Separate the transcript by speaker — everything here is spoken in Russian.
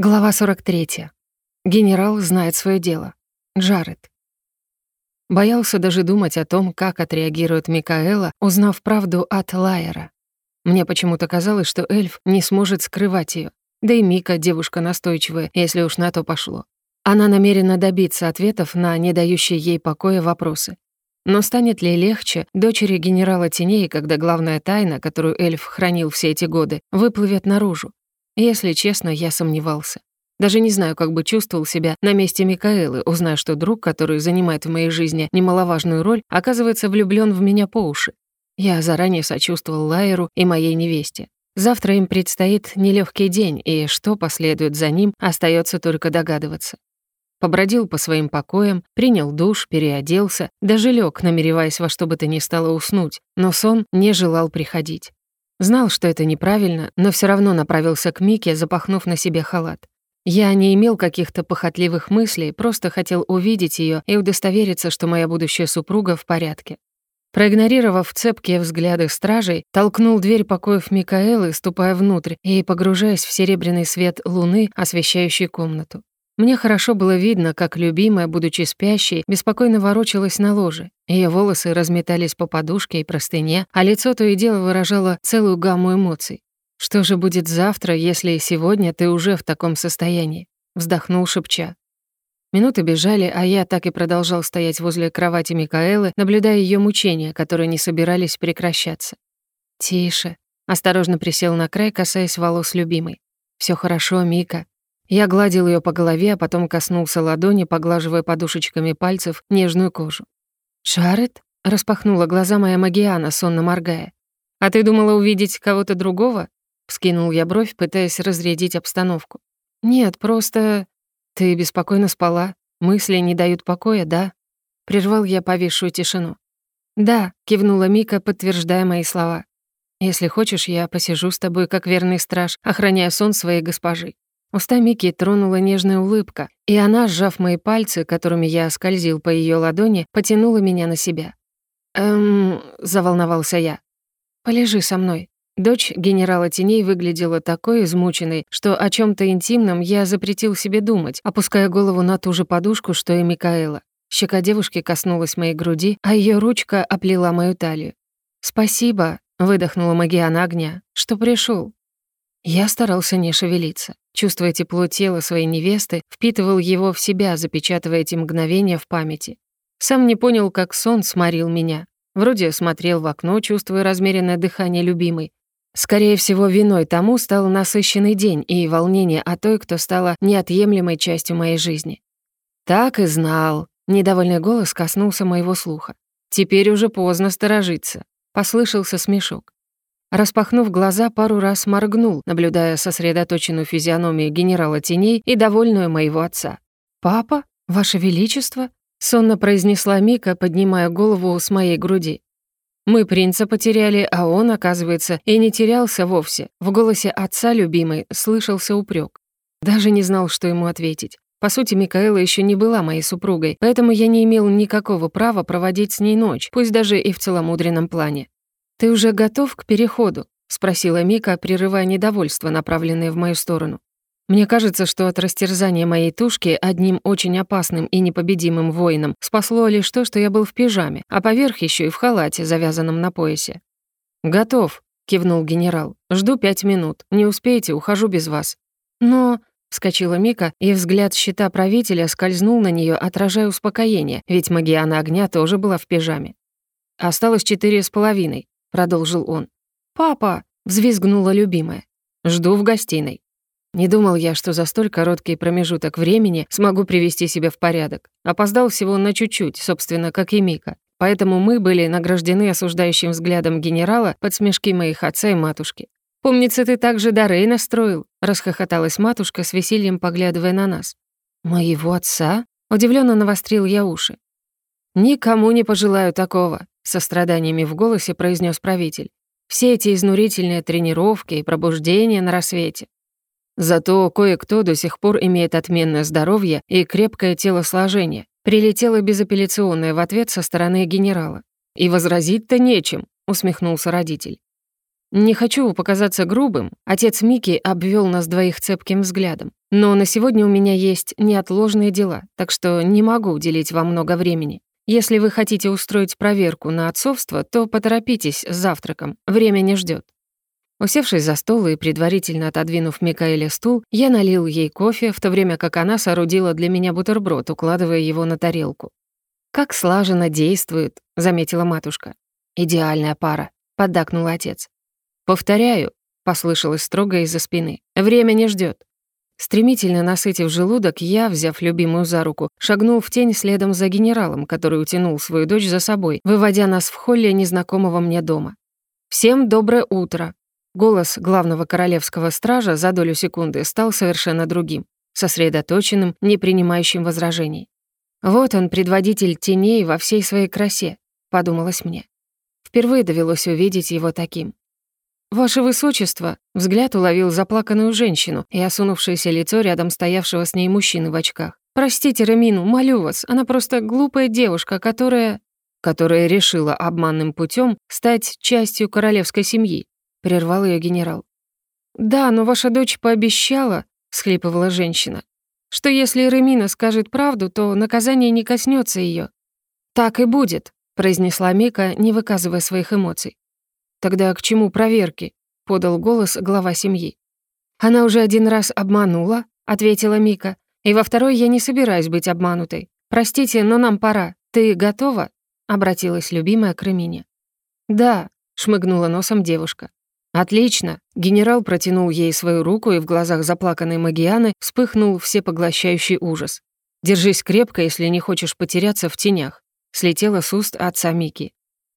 Speaker 1: Глава 43. Генерал знает свое дело. Джаред. Боялся даже думать о том, как отреагирует Микаэла, узнав правду от Лайера. Мне почему-то казалось, что эльф не сможет скрывать ее. Да и Мика девушка настойчивая, если уж на то пошло. Она намерена добиться ответов на не дающие ей покоя вопросы. Но станет ли легче дочери генерала Теней, когда главная тайна, которую эльф хранил все эти годы, выплывет наружу? Если честно, я сомневался. Даже не знаю, как бы чувствовал себя на месте Микаэлы, узная, что друг, который занимает в моей жизни немаловажную роль, оказывается влюблён в меня по уши. Я заранее сочувствовал Лайеру и моей невесте. Завтра им предстоит нелёгкий день, и что последует за ним, остаётся только догадываться. Побродил по своим покоям, принял душ, переоделся, даже лёг, намереваясь во что бы то ни стало уснуть, но сон не желал приходить. Знал, что это неправильно, но все равно направился к Мике, запахнув на себе халат. Я не имел каких-то похотливых мыслей, просто хотел увидеть ее и удостовериться, что моя будущая супруга в порядке. Проигнорировав цепкие взгляды стражей, толкнул дверь покоев Микаэлы, ступая внутрь и погружаясь в серебряный свет луны, освещающий комнату. Мне хорошо было видно, как любимая, будучи спящей, беспокойно ворочалась на ложе. Ее волосы разметались по подушке и простыне, а лицо то и дело выражало целую гамму эмоций. «Что же будет завтра, если сегодня ты уже в таком состоянии?» Вздохнул шепча. Минуты бежали, а я так и продолжал стоять возле кровати Микаэлы, наблюдая ее мучения, которые не собирались прекращаться. «Тише», — осторожно присел на край, касаясь волос любимой. Все хорошо, Мика», я гладил ее по голове, а потом коснулся ладони, поглаживая подушечками пальцев нежную кожу. «Шарет?» — распахнула глаза моя Магиана, сонно моргая. «А ты думала увидеть кого-то другого?» — вскинул я бровь, пытаясь разрядить обстановку. «Нет, просто... Ты беспокойно спала. Мысли не дают покоя, да?» Прервал я повисшую тишину. «Да», — кивнула Мика, подтверждая мои слова. «Если хочешь, я посижу с тобой, как верный страж, охраняя сон своей госпожи. Уста Мики тронула нежная улыбка, и она, сжав мои пальцы, которыми я скользил по ее ладони, потянула меня на себя. «Эм...» — заволновался я. «Полежи со мной». Дочь генерала теней выглядела такой измученной, что о чем то интимном я запретил себе думать, опуская голову на ту же подушку, что и Микаэла. Щека девушки коснулась моей груди, а ее ручка оплела мою талию. «Спасибо», — выдохнула Магиана огня, — «что пришел. Я старался не шевелиться. Чувствуя тепло тела своей невесты, впитывал его в себя, запечатывая эти мгновения в памяти. Сам не понял, как сон сморил меня. Вроде смотрел в окно, чувствуя размеренное дыхание любимой. Скорее всего, виной тому стал насыщенный день и волнение о той, кто стала неотъемлемой частью моей жизни. «Так и знал», — недовольный голос коснулся моего слуха. «Теперь уже поздно сторожиться», — послышался смешок. Распахнув глаза, пару раз моргнул, наблюдая сосредоточенную физиономию генерала теней и довольную моего отца. «Папа? Ваше Величество?» — сонно произнесла Мика, поднимая голову с моей груди. «Мы принца потеряли, а он, оказывается, и не терялся вовсе». В голосе отца любимой слышался упрек. Даже не знал, что ему ответить. По сути, Микаэла еще не была моей супругой, поэтому я не имел никакого права проводить с ней ночь, пусть даже и в целомудренном плане. «Ты уже готов к переходу?» — спросила Мика, прерывая недовольство, направленное в мою сторону. Мне кажется, что от растерзания моей тушки одним очень опасным и непобедимым воином спасло лишь то, что я был в пижаме, а поверх еще и в халате, завязанном на поясе. «Готов», — кивнул генерал. «Жду пять минут. Не успеете, ухожу без вас». «Но...» — вскочила Мика, и взгляд щита правителя скользнул на нее, отражая успокоение, ведь Магиана огня тоже была в пижаме. «Осталось четыре с половиной. — продолжил он. «Папа!» — взвизгнула любимая. «Жду в гостиной». Не думал я, что за столь короткий промежуток времени смогу привести себя в порядок. Опоздал всего на чуть-чуть, собственно, как и Мика. Поэтому мы были награждены осуждающим взглядом генерала под смешки моих отца и матушки. «Помнится, ты также Дарей настроил», — расхохоталась матушка с весельем, поглядывая на нас. «Моего отца?» — удивленно навострил я уши. «Никому не пожелаю такого», со страданиями в голосе произнес правитель. Все эти изнурительные тренировки и пробуждения на рассвете. Зато кое-кто до сих пор имеет отменное здоровье и крепкое телосложение. Прилетело безапелляционное в ответ со стороны генерала. «И возразить-то нечем», — усмехнулся родитель. Не хочу показаться грубым, отец Мики обвел нас двоих цепким взглядом. Но на сегодня у меня есть неотложные дела, так что не могу уделить вам много времени. Если вы хотите устроить проверку на отцовство, то поторопитесь с завтраком, время не ждет. Усевшись за стол и предварительно отодвинув Микаэле стул, я налил ей кофе, в то время как она соорудила для меня бутерброд, укладывая его на тарелку. «Как слаженно действует», — заметила матушка. «Идеальная пара», — поддакнул отец. «Повторяю», — послышалось строго из-за спины, — «время не ждет. Стремительно насытив желудок, я, взяв любимую за руку, шагнул в тень следом за генералом, который утянул свою дочь за собой, выводя нас в холле незнакомого мне дома. «Всем доброе утро!» Голос главного королевского стража за долю секунды стал совершенно другим, сосредоточенным, не принимающим возражений. «Вот он, предводитель теней во всей своей красе», — подумалось мне. Впервые довелось увидеть его таким. «Ваше высочество!» — взгляд уловил заплаканную женщину и осунувшееся лицо рядом стоявшего с ней мужчины в очках. «Простите Рамину, молю вас, она просто глупая девушка, которая...» «Которая решила обманным путем стать частью королевской семьи», — прервал ее генерал. «Да, но ваша дочь пообещала», — схлипывала женщина, «что если Ремина скажет правду, то наказание не коснется ее. «Так и будет», — произнесла Мика, не выказывая своих эмоций. «Тогда к чему проверки?» — подал голос глава семьи. «Она уже один раз обманула», — ответила Мика. «И во второй я не собираюсь быть обманутой. Простите, но нам пора. Ты готова?» — обратилась любимая к Ремине. «Да», — шмыгнула носом девушка. «Отлично!» Генерал протянул ей свою руку, и в глазах заплаканной Магианы вспыхнул всепоглощающий ужас. «Держись крепко, если не хочешь потеряться в тенях», — слетела с уст отца Мики.